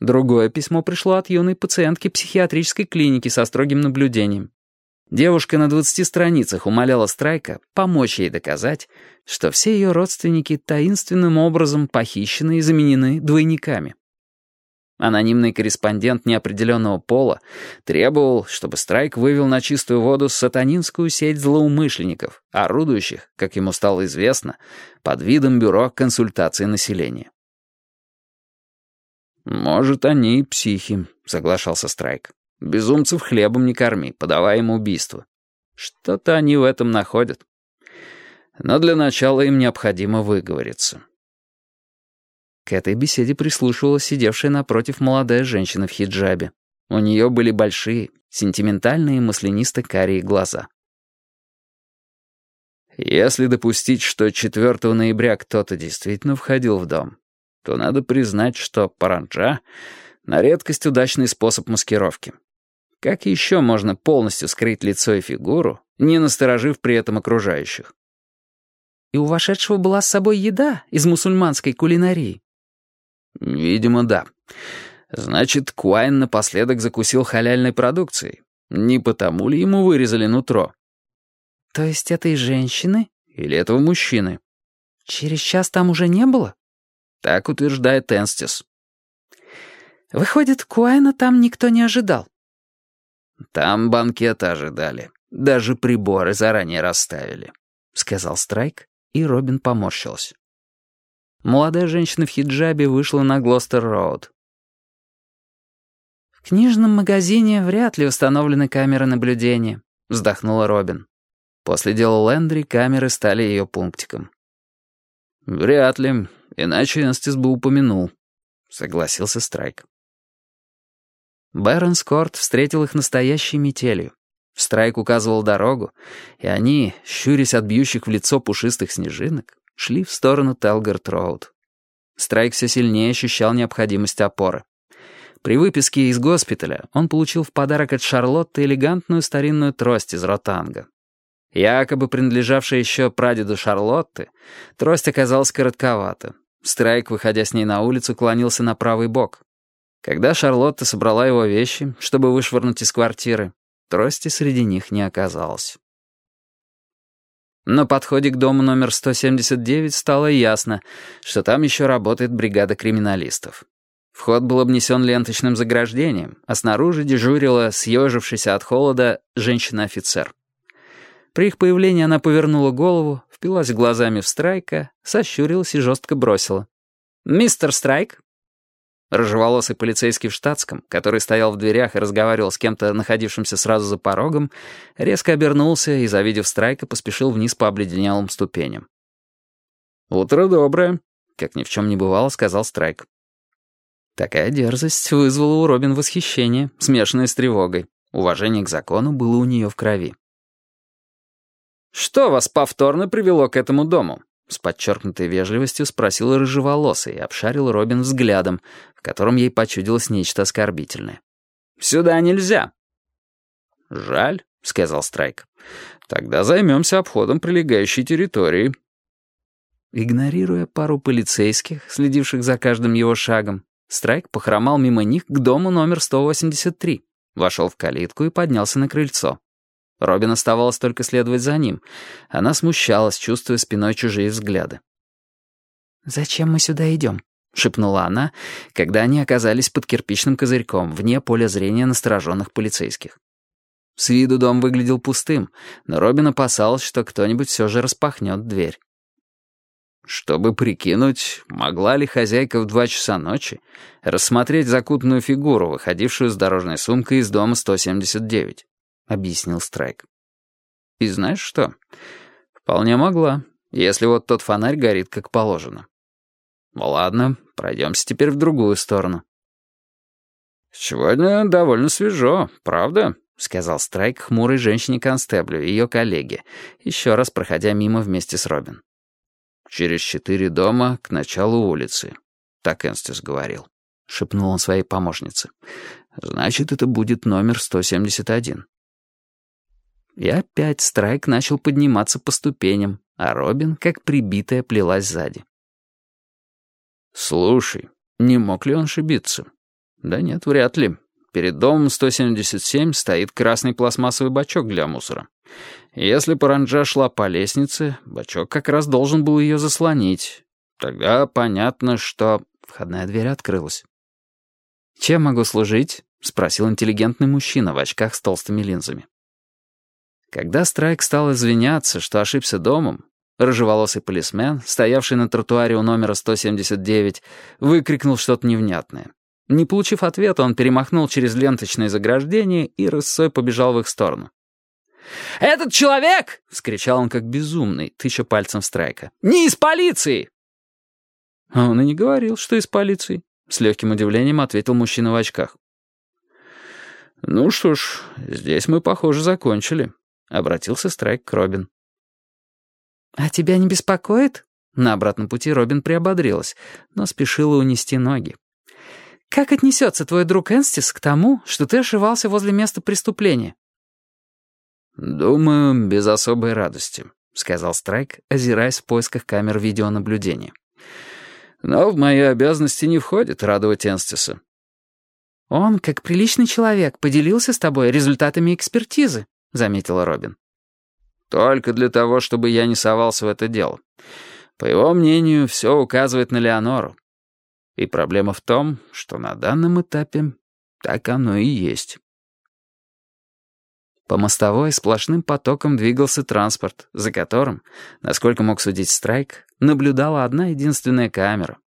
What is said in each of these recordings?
Другое письмо пришло от юной пациентки психиатрической клиники со строгим наблюдением. Девушка на 20 страницах умоляла Страйка помочь ей доказать, что все ее родственники таинственным образом похищены и заменены двойниками. Анонимный корреспондент неопределенного пола требовал, чтобы Страйк вывел на чистую воду сатанинскую сеть злоумышленников, орудующих, как ему стало известно, под видом бюро консультации населения. «Может, они и психи», — соглашался Страйк. Безумцев хлебом не корми, подавай им убийство. Что-то они в этом находят. Но для начала им необходимо выговориться. К этой беседе прислушивалась сидевшая напротив молодая женщина в хиджабе. У нее были большие, сентиментальные маслянисто-карие глаза. Если допустить, что 4 ноября кто-то действительно входил в дом, то надо признать, что паранджа — на редкость удачный способ маскировки. Как еще можно полностью скрыть лицо и фигуру, не насторожив при этом окружающих? И у вошедшего была с собой еда из мусульманской кулинарии? Видимо, да. Значит, Куайн напоследок закусил халяльной продукцией. Не потому ли ему вырезали нутро? То есть этой женщины? Или этого мужчины? Через час там уже не было? Так утверждает Энстис. Выходит, Куайна там никто не ожидал. «Там банкет ожидали. Даже приборы заранее расставили», — сказал Страйк, и Робин поморщился. Молодая женщина в хиджабе вышла на Глостер-Роуд. «В книжном магазине вряд ли установлены камеры наблюдения», — вздохнула Робин. После дела Лэндри камеры стали ее пунктиком. «Вряд ли, иначе Энстис бы упомянул», — согласился Страйк. Бэрон Скорт встретил их настоящей метелью. Страйк указывал дорогу, и они, щурясь от бьющих в лицо пушистых снежинок, шли в сторону Телгард-Роуд. Страйк все сильнее ощущал необходимость опоры. При выписке из госпиталя он получил в подарок от Шарлотты элегантную старинную трость из ротанга. Якобы принадлежавшая еще прадеду Шарлотты, трость оказалась коротковата. Страйк, выходя с ней на улицу, клонился на правый бок. Когда Шарлотта собрала его вещи, чтобы вышвырнуть из квартиры, трости среди них не оказалось. На подходе к дому номер 179 стало ясно, что там еще работает бригада криминалистов. Вход был обнесен ленточным заграждением, а снаружи дежурила, съежившаяся от холода, женщина-офицер. При их появлении она повернула голову, впилась глазами в Страйка, сощурилась и жестко бросила. «Мистер Страйк, Рыжеволосый полицейский в штатском, который стоял в дверях и разговаривал с кем-то, находившимся сразу за порогом, резко обернулся и, завидев Страйка, поспешил вниз по обледенелым ступеням. «Утро доброе», — как ни в чем не бывало, сказал Страйк. Такая дерзость вызвала у Робин восхищение, смешанное с тревогой. Уважение к закону было у нее в крови. «Что вас повторно привело к этому дому?» С подчеркнутой вежливостью спросил рыжеволосый и обшарил Робин взглядом, в котором ей почудилось нечто оскорбительное. «Сюда нельзя». «Жаль», — сказал Страйк. «Тогда займемся обходом прилегающей территории». Игнорируя пару полицейских, следивших за каждым его шагом, Страйк похромал мимо них к дому номер 183, вошел в калитку и поднялся на крыльцо. Робин оставалось только следовать за ним. Она смущалась, чувствуя спиной чужие взгляды. «Зачем мы сюда идем?» — шепнула она, когда они оказались под кирпичным козырьком, вне поля зрения настороженных полицейских. С виду дом выглядел пустым, но Робин опасалась, что кто-нибудь все же распахнет дверь. Чтобы прикинуть, могла ли хозяйка в два часа ночи рассмотреть закутанную фигуру, выходившую с дорожной сумкой из дома 179. — объяснил Страйк. «И знаешь что? Вполне могла, если вот тот фонарь горит как положено. Ладно, пройдемся теперь в другую сторону». «Сегодня довольно свежо, правда?» — сказал Страйк хмурой женщине-констеблю, ее коллеге, еще раз проходя мимо вместе с Робин. «Через четыре дома к началу улицы», — так Энстис говорил, — шепнул он своей помощнице. «Значит, это будет номер 171». И опять Страйк начал подниматься по ступеням, а Робин, как прибитая, плелась сзади. «Слушай, не мог ли он ошибиться? Да нет, вряд ли. Перед домом 177 стоит красный пластмассовый бачок для мусора. Если паранджа шла по лестнице, бачок как раз должен был ее заслонить. Тогда понятно, что... Входная дверь открылась. «Чем могу служить?» — спросил интеллигентный мужчина в очках с толстыми линзами. Когда Страйк стал извиняться, что ошибся домом, рыжеволосый полисмен, стоявший на тротуаре у номера 179, выкрикнул что-то невнятное. Не получив ответа, он перемахнул через ленточное заграждение и рысой побежал в их сторону. «Этот человек!» — вскричал он как безумный, тыча пальцем в Страйка. «Не из полиции!» А он и не говорил, что из полиции. С легким удивлением ответил мужчина в очках. «Ну что ж, здесь мы, похоже, закончили», — обратился Страйк к Робин. «А тебя не беспокоит?» На обратном пути Робин приободрилась, но спешила унести ноги. «Как отнесется твой друг Энстис к тому, что ты ошивался возле места преступления?» «Думаю, без особой радости», — сказал Страйк, озираясь в поисках камер видеонаблюдения. «Но в мои обязанности не входит радовать Энстиса». «Он, как приличный человек, поделился с тобой результатами экспертизы», — заметила Робин. «Только для того, чтобы я не совался в это дело. По его мнению, все указывает на Леонору. И проблема в том, что на данном этапе так оно и есть». По мостовой сплошным потоком двигался транспорт, за которым, насколько мог судить Страйк, наблюдала одна единственная камера.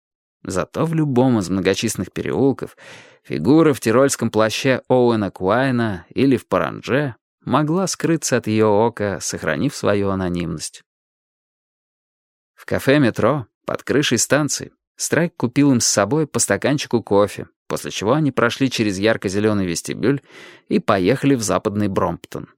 Зато в любом из многочисленных переулков фигура в тирольском плаще Оуэна Куайна или в паранже могла скрыться от ее ока, сохранив свою анонимность. В кафе «Метро» под крышей станции Страйк купил им с собой по стаканчику кофе, после чего они прошли через ярко-зеленый вестибюль и поехали в западный Бромптон.